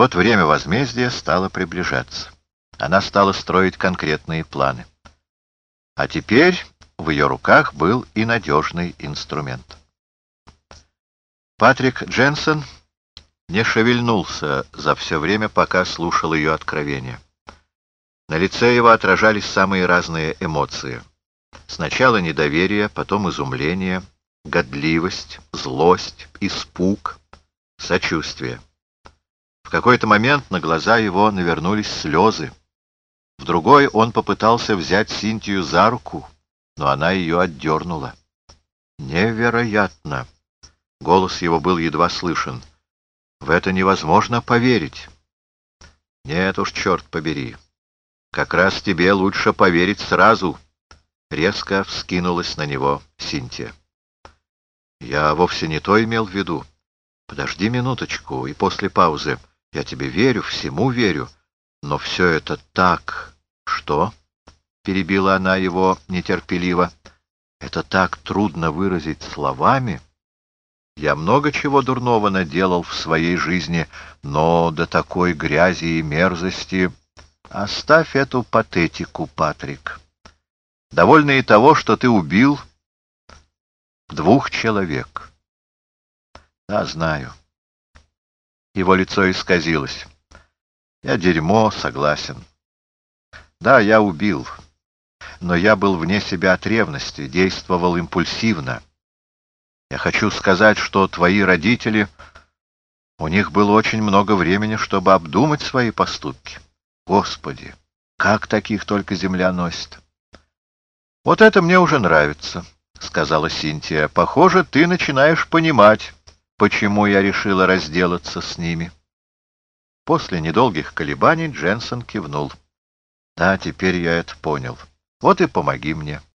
вот время возмездия стало приближаться. Она стала строить конкретные планы. А теперь в ее руках был и надежный инструмент. Патрик Дженсен не шевельнулся за все время, пока слушал ее откровения. На лице его отражались самые разные эмоции. Сначала недоверие, потом изумление, годливость, злость, испуг, сочувствие. В какой-то момент на глаза его навернулись слезы. В другой он попытался взять Синтию за руку, но она ее отдернула. «Невероятно!» Голос его был едва слышен. «В это невозможно поверить!» «Нет уж, черт побери!» Как раз тебе лучше поверить сразу. Резко вскинулась на него Синтия. Я вовсе не то имел в виду. Подожди минуточку, и после паузы. Я тебе верю, всему верю. Но все это так... Что? Перебила она его нетерпеливо. Это так трудно выразить словами. Я много чего дурного наделал в своей жизни, но до такой грязи и мерзости Оставь эту патетику, Патрик. Довольно и того, что ты убил двух человек. Да, знаю. Его лицо исказилось. Я дерьмо, согласен. Да, я убил. Но я был вне себя от ревности, действовал импульсивно. Я хочу сказать, что твои родители... У них было очень много времени, чтобы обдумать свои поступки. Господи, как таких только земля носит? Вот это мне уже нравится, сказала Синтия. Похоже, ты начинаешь понимать, почему я решила разделаться с ними. После недолгих колебаний Дженсен кивнул. Да, теперь я это понял. Вот и помоги мне.